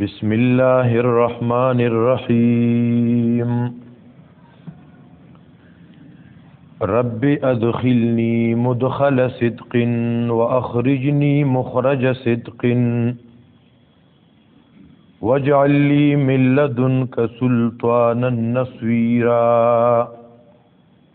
بسم الله الرحمن الرحيم رب ادخلني مدخل صدق واخرجني مخرج صدق واجعل لي من لدنك سلطانا نصيرا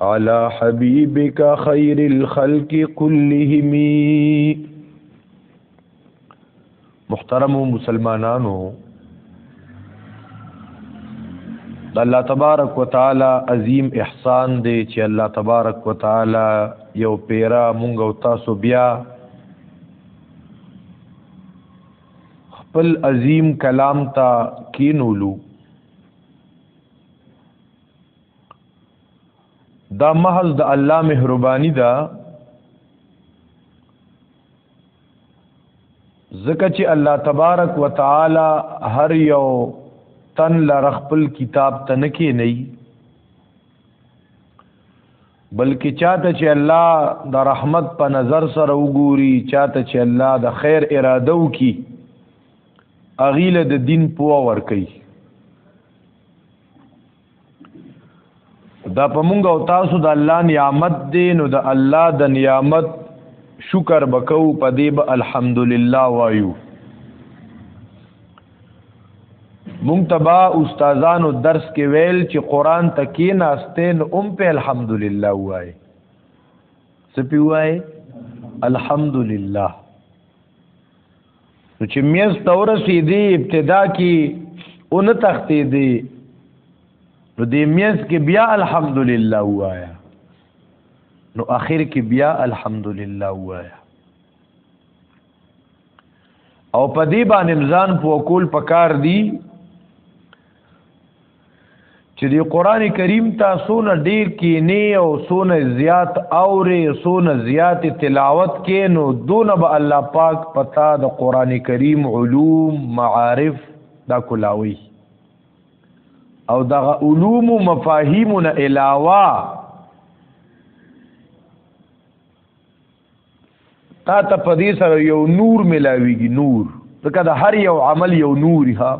على حبيبك خير الخلق كلهم محترم مسلمانانو د الله تبارک وتعالى عظیم احسان دی چې الله تبارک وتعالى یو پیرا مونږ او تاسو بیا خپل عظیم کلام ته کینولو دا محض د الله مهرباني ده ځکه چې الله تبارک وتعالى هر یو تن لر خپل کتاب ته نه کې نه بلکې چاته چې الله د رحمت په نظر سره وګوري چاته چې الله د خیر اراده وکي اغیله د دین پوه ور کوي دا په مونږ او تاسو د الله نعمت دی نو د الله د نعمت شکر بکو په دې به الحمدلله وایو مونږ تبا استادانو درس کې ویل چې قران ته کې ناشته نو ام په الحمدلله وای سپی وای الحمدلله نو چې میز ته ورسېدی ابتدا کې اون تختې دی نو دې میز کې بیا الحمدلله وایا نو اخر کې بیا الحمدلله وایا او په دې باندې ځان په کول پکار دی چې دی قران کریم تاسو نه ډیر کې نه او سونه زیات اورې سونه زیات تلاوت کې نو دون به الله پاک پتا د قران کریم علوم معارف دا کولاوي او دا علوم او مفاهیم نه علاوه تا ته په دې سره یو نور ملاویږي نور ځکه د هر یو عمل یو نور ها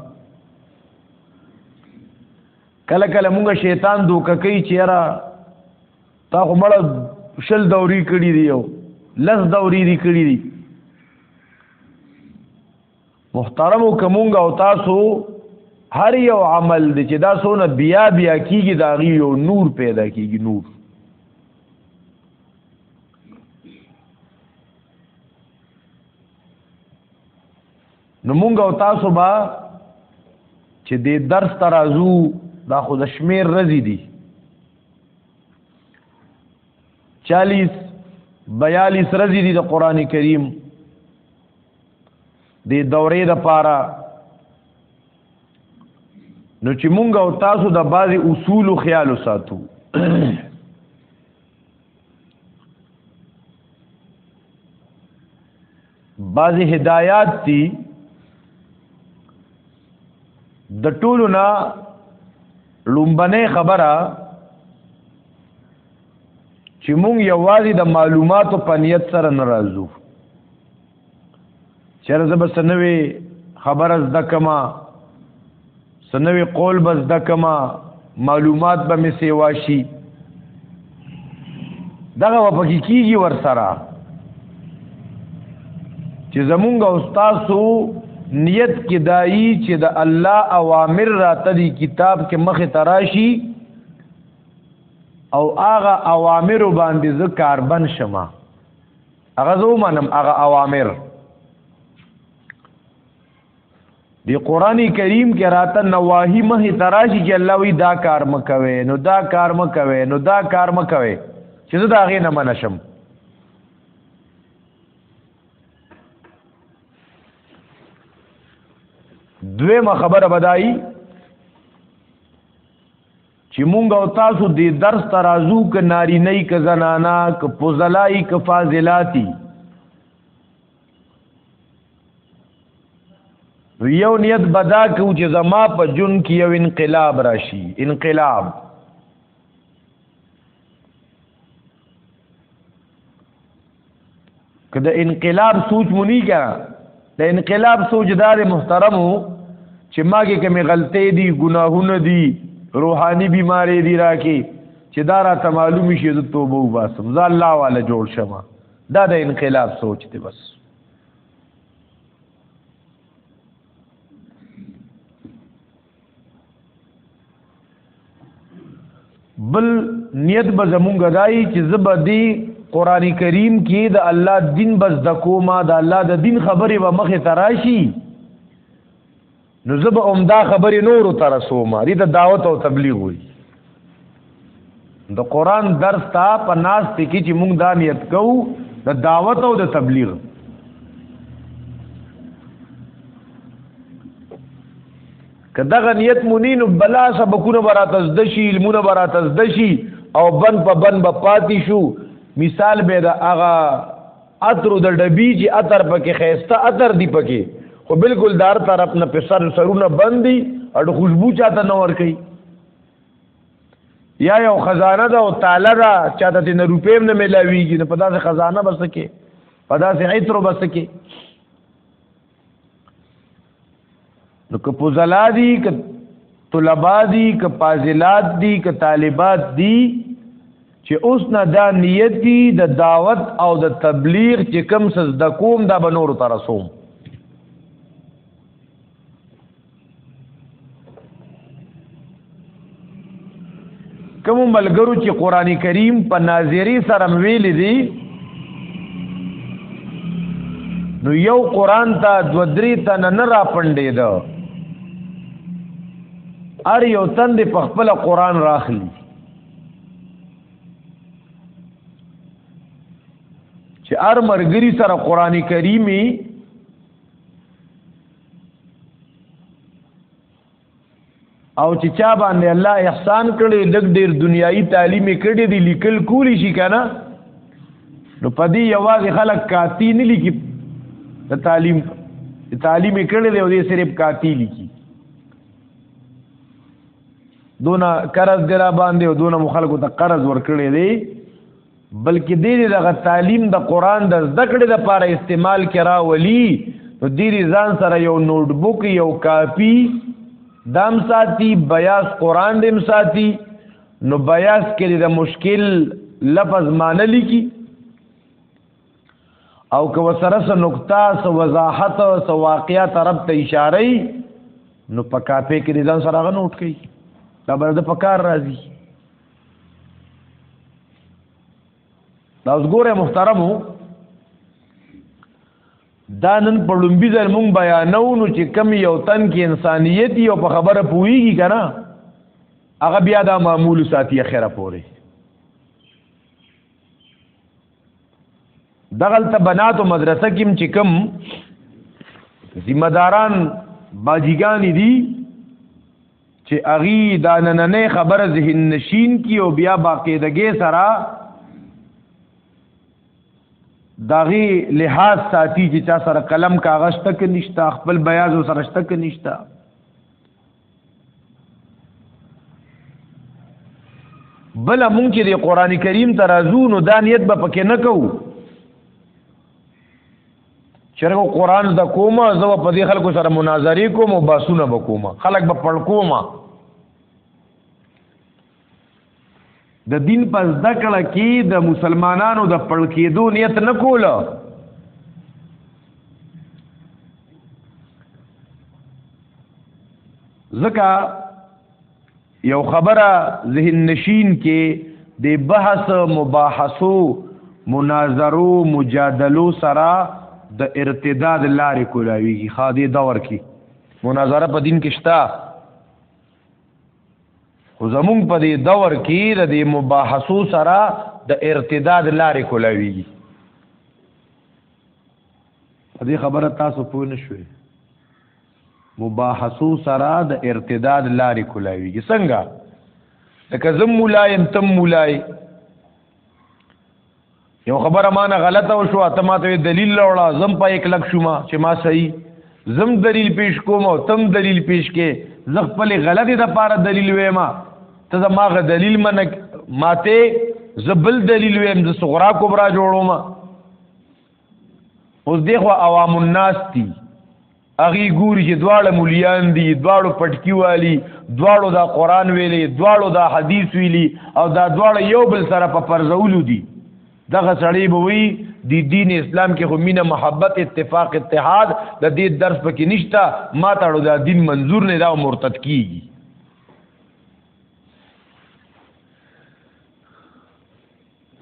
کله کله موږ شیطان دوک کوي چې را تا خو مړ شل دوري کړی دی یو لس دوري دی کړی دی محترم کومګ او تاسو هر یو عمل دی چې دا سونه بیا بیا کیږي دا غي یو نور پیدا کیږي نور نو مونږ او تاسو به چې د درس ترازو دا خو د شمیر رزي دي 40 42 رزي دي د قران کریم د دورې د پاره نو چې مونږ او تاسو د بعضی اصول او خیال ساتو بعضی هدایات دي د ټولو نه لومبنه خبره چې مونږ یوازې د معلوماتو په نیت سره ناراضو چیرې زه به سنوي خبر از د کما سنوي قول بس د کما معلومات به می سیوا شي دغه په کې کیږي ور سره چې زمونږ او تاسو نیت کې دایي چې د الله اوامر راته دی کتاب کې مخه تراشي او هغه اوامر باندې ز کاربن شمه هغه زو منم هغه اوامر دی قران کریم کې راته نواهی مه تراشی چې الله وی دا کار مکوي نو دا کار مکوي نو دا کار مکوي چې زه دا غې نه منشم دویمه خبره بدایي چې مونږ او تاسو دې درس ترازو ک ناری نه ک زنانا ک پوزلای ک فاضلاتی یو نیت بدا کو چې زما په جون کې یو انقلاب راشي انقلاب که د انقلاب سوچ مونی کا د انقلاب سوچ دار محترمو چې ماګه کمی غلطې دي ګناهونه دي روحاني بیماری دي راکې چې دا را ته معلوم شي زه توبه وباسم زه الله والا جوړ شم دا د انقلاب سوچ دی بس بل نیت به زمونږ دای چې زبر دی قران کریم کې د الله دین بس د کومه د الله د دین خبره به مخه تراشی نو زبر اومدا خبره نور تر سوما دې د دعوت او تبلیغ وي د قران درس ته په ناس ته کې چې موږ دا نیت کوو د دعوت او د تبلیغ که دغه نیت مونی نو بلا سبقونه برات از دشي علمونه برات از دشي او بن په بن به پاتې شو مثال به دا هغه اتر د ډبی چې اتر پکې خيسته اتر دی پکې خو بالکل دار طرف نه په سر سرونه بندي او خوشبو چاته نه ور کوي یا یو خزانه ده او تعالی ده چا ته نه روپیم نه ملاویږي نه پدا سه خزانه بس کې پدا سه عطر بس کې نو که پوزلا دي که طلبا دي که پازلات دي که طالبات دي چې اوس نه دا نیت دي د دعوت او د تبلیغ چې کم سز د کوم دا بنور ترسوم کوم ملګرو چې قران کریم په ناظری سره ویل دي نو یو قران ته دو درې تن نه را پندې ده ار یو تن دې په خپل قران راخلی چې ار مرګری سره قران کریمي او چې چا باندې الله احسان کړي لګ ډیر دنیایي تعلیم کړي دي لیکل کولی شي کنه نو پدې یوازې خلک کاتی نه لیکي د تعلیم تعلیم کړي دی او دې صرف کاتی لیکي دونه قرض درا باندې او دونه مخالکو ته قرض ور کړی دی بلکې دې دغه تعلیم د قران د زده کړې لپاره استعمال کرا ولی نو دې ځان سره یو نوٹ بک یو کاپی دام ساتي بیاس قران دې ساتي نو بیاس کې د مشکل لفظ معنی لیکي او که وسره سره نقطه سو وضاحت سو واقعیا طرف ته اشاره نو پکا په کې ځان سره غنوټ کوي دا بل د پکار راځي دا اوس ګوره محترمو دا نن په لومبي ځل مونږ بیانو نو چې کم یو تن کې انسانیت یو په خبره پوهیږي که نه هغه بیا دا معمول ساتي اخره پورې دغلته بناتو مدرسه کې چې کم ذمہ داران باجیګان دي چې اغي دا نننې خبره ذهن نشین کی او بیا باقاعدګي سره داغي لحاظ ساتي چې چا سره قلم کاغذ تک نشتا خپل بیاض سره تک نشتا بل مونږ چې د قران کریم ترازو نو دانیت به پکې نه کوو چرګو قران د کومه زو په دې خلکو سره مناظری کوم او باسونه وکوم خلک به پړ کوم د دین په زده کړه کې د مسلمانانو د پړ کېدو نیت نه کوله ځکه یو خبره ذهن نشین کې د بحث مباحثو مناظرو مجادلو سره د ارتداد لارې کولاویږي خا دې دور کې مناظره په دین کې شته خو زمونږ په دې دور کې د دې مباحثو سره د ارتداد لارې کولاویږي په دې خبره تاسو پوه نه شوئ مباحثو سره د ارتداد لارې کولاویږي څنګه لکه زم مولایم تم مولای یو خبره ما نه غلطه او شو ته ما ته دلیل لوړه زم په یک لک شوما چې ما صحیح زم دلیل پیش کوم او تم دلیل پیش کې زه خپل غلطي د پاره دلیل وېما ته زما غ دلیل من ماته زبل دلیل وېم ز صغرا کبرا جوړوم اوس دغه عوام الناس دي اغي ګوري چې دواړه مليان دي دواړو پټکی والی دواړو دا قران ویلي دواړو دا حدیث ویلي او دا دواړه یو بل سره په پرزولو دي دغه سړی به وي د دین اسلام کې خو مینه محبت اتفاق اتحاد د دې درس پکې نشته ما ته دا دین منظور نه دا مرتد کیږي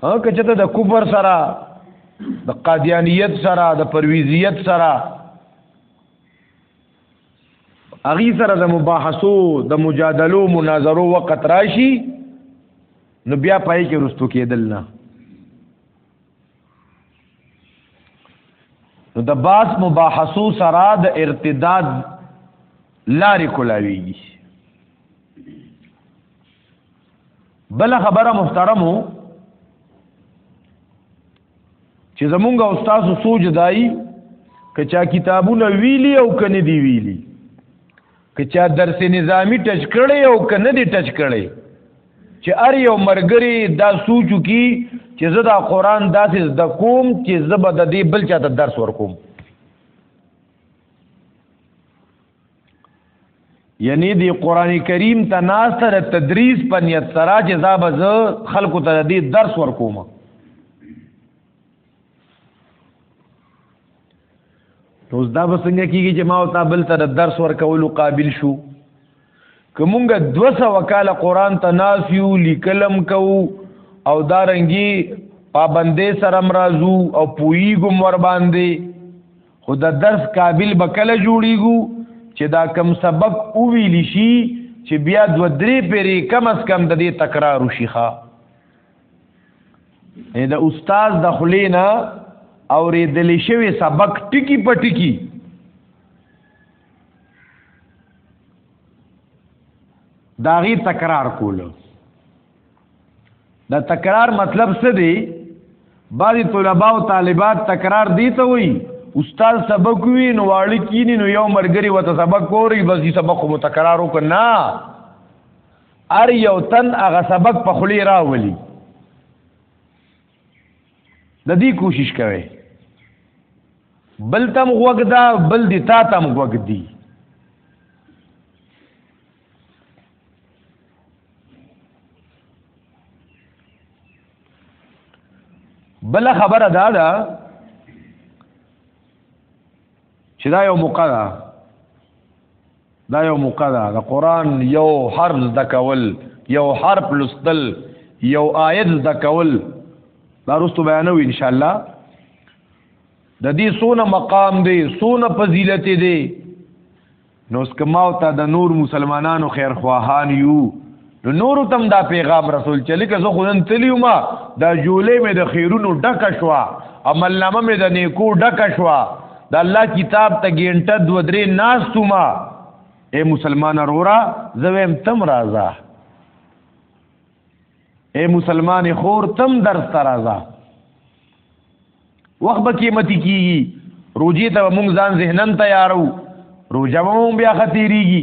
ها که چته د کفر سره د قادیانیت سره د پرویزیت سره اغي سره د مباحثو د مجادلو مناظرو وخت راشي نو بیا پای کې رستو کېدل نه نو د باس مباحثو سره د ارتداد لارې کولاویږي بل خبره محترمو چې زمونږ استاد سوچ دای که چا کتابونه ویلی او کنه دی ویلی که چا درس نظامی ټچ کړي او کنه دی ټچ کړي چې ار یو مرګري دا سوچو کی چې زه دا قران داسې د کوم چې زه به د دې بل چاته درس ورکوم یعنی دی قران کریم ته ناس ته تدریس په نیت سره چې زاب ز خلکو ته دی درس ورکوم نو دا به څنګه کیږي چې ما او تا بل ته درس ورکولو قابل شو کومګه 200 وکاله قران ته ناس یو لیکلم کو او دارنګي پابندې سره مرزو او پویګم ور باندې خو د درس قابل به کله جوړیږو چې دا کم سبق او ویل شي چې بیا دو درې پیری کم اس کم د دې تکرار وشي ښا د استاد د خلینا او ریدل شوی سبق ټکی په ټکی داغي تکرار کولو دا تکرار مطلب څه دی بعضی طلباء او طالبات تکرار دی ته وي استاد سبق وی نو واړی کینی نو یو مرګری وته سبق کوری بس دې سبق مو تکرار وکنا ار یو تن هغه سبق په خلی راولي د دې کوشش کوي بل تم وګدا بل دې تا تم وګدی بل خبره دا ده چې دا یو موقع ده دا یو موقع ده د قران یو حرف د کول یو حرف لستل یو آیت د کول دا رستو بیانو ان شاء الله د دې سونه مقام دی سونه فضیلت دی نو سکماو ته د نور مسلمانانو خیر خواهان یو نو نور تم دا پیغام رسول چې لکه زه خو نن تلیو ما دا جولې مې د خیرونو ډکه شوه عمل نامه مې د نیکو ډکه شوه د الله کتاب ته ګینټه دو درې ناستو ما اے مسلمان رورا زویم تم رازا اے مسلمان خور تم درس ترازا وخت به قیمتي کیږي روجي ته مونږ ځان ذهنن تیارو روجه مونږ بیا ختیریږي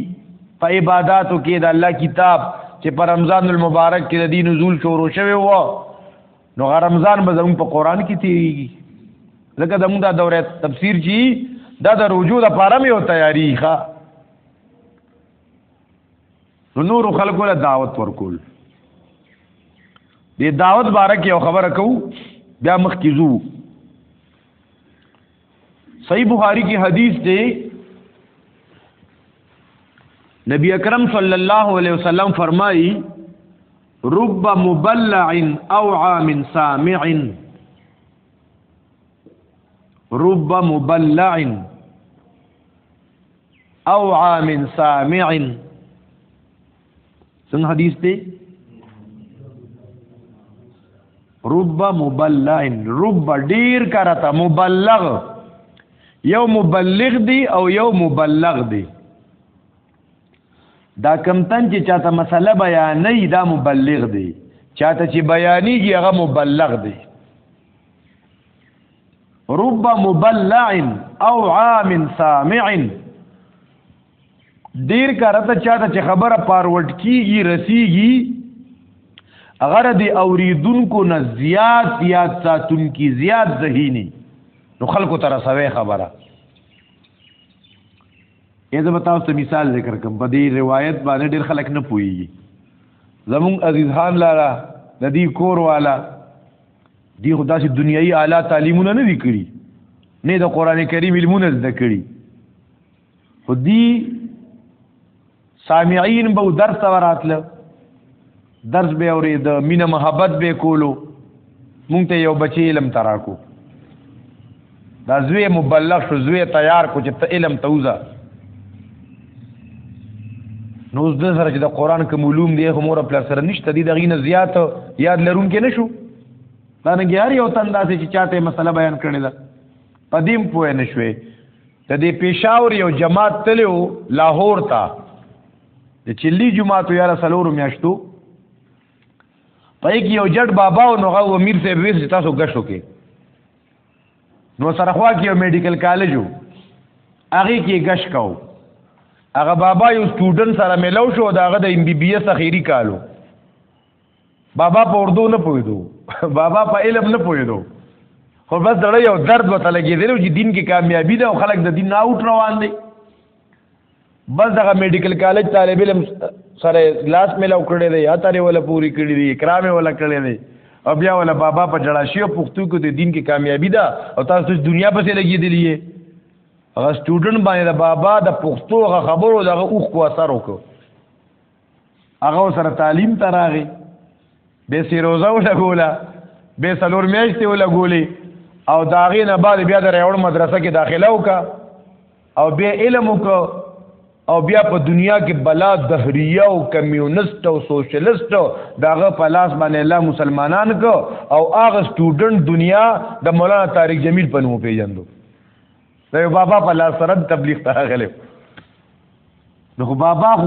په عبادتو کې د الله کتاب چې په رمضان المبارک کې د دین نزول شروع شوی و نو رمضان به زموږ په قران کې تیریږي لکه زموږ دا دوره تفسیر چی دا د رجوع لپاره مې او تیاری ښه نو نور خلکو له دعوت ورکول د دعوت باره کې یو خبره کو بیا مخ کې زو صحیح بخاری کی حدیث دی نبی اکرم صلی الله علیه وسلم فرمایي رب مبلع اوعى من سامع رب مبلع او عام سامع څنګه حدیث دی رب مبلغ رب ډیر کرتا مبلغ یو مبلغ دی او یو مبلغ دی دا کم تن چې چاته مسله بیانې دا مبلغ دی چاته چې بیانېږي هغه مبلغ دی رب مبلع او عام سامع ډیر کارته چاته چې خبره پاروټ کیږي رسیږي اگر دی اوریدونکو نه زیات یاد ساتون کی زیات ذهینی نو خلکو تر سوي خبره یزه بتاو ته مثال ذکر کوم په دې روایت باندې ډیر خلک نه پوي زمون عزیز خان لاره د دې کور والا دی خو داسې دنیایي اعلی تعلیمونه نه دي کړي نه د قران کریم علمونه زده کړي خو دی سامعین به درس وراتله درس به اوري د مینه محبت به کولو مونږ ته یو بچی علم تراکو دا زوی مبلغ شو زوی تیار کو چې ته علم توزه نو اوس د سره چې د قران کوم علوم دی خو مور خپل سره نشته دی دغه نه زیات یاد لرون کې نشو دا نه ګیاري او تن داسې چې چاته مسله بیان کړی دا قدیم پوه نه شوي ته د پېښور یو جماعت تلو لاهور ته د چلی جماعت یاره سلور میاشتو پای کې یو جټ بابا او نوغه امیر صاحب ویل تاسو غشو کې نو سره خوا کې یو میډیکل کالج وو هغه کې غش کو هغه بابا یو سټوډنټ سره ملو شو دا هغه د ایم بی بی اس اخیری کالو بابا په اردو نه پوهیدو بابا په علم نه پوهیدو خو بس دړ یو درد وته لګیدل چې دین کې کامیابی ده او خلک د دین نه اوټ روان دي بس دغه میډیکل کالج طالب علم سره لاس ملاو کړی دی یا ترې ولا پوری کړی دی کرامه ولا کړی دی او بیا ولا بابا په جړا شی او پښتو کې د دین کې کامیابی ده او تاسو دنیا پسې لګیدلی هغه سټوډنټ باندې د بابا د پښتو غ خبرو دغه اوخ کو اثر وکړو هغه سره تعلیم ته راغی به سی روزه ولګوله به سلور میاشتې ولګولې او دا غي نه بعد بیا د ریوړ مدرسه کې داخله وکا او بیا علم وکا او بیا په دنیا کې بلا دهریه او کمیونست او سوشلیست داغه په لاس باندې الله مسلمانان کو او هغه سټوډنټ دنیا د مولانا طارق جمیل په نوم پیژندو دا بابا په لاس سره تبلیغ ته غلې نو بابا خو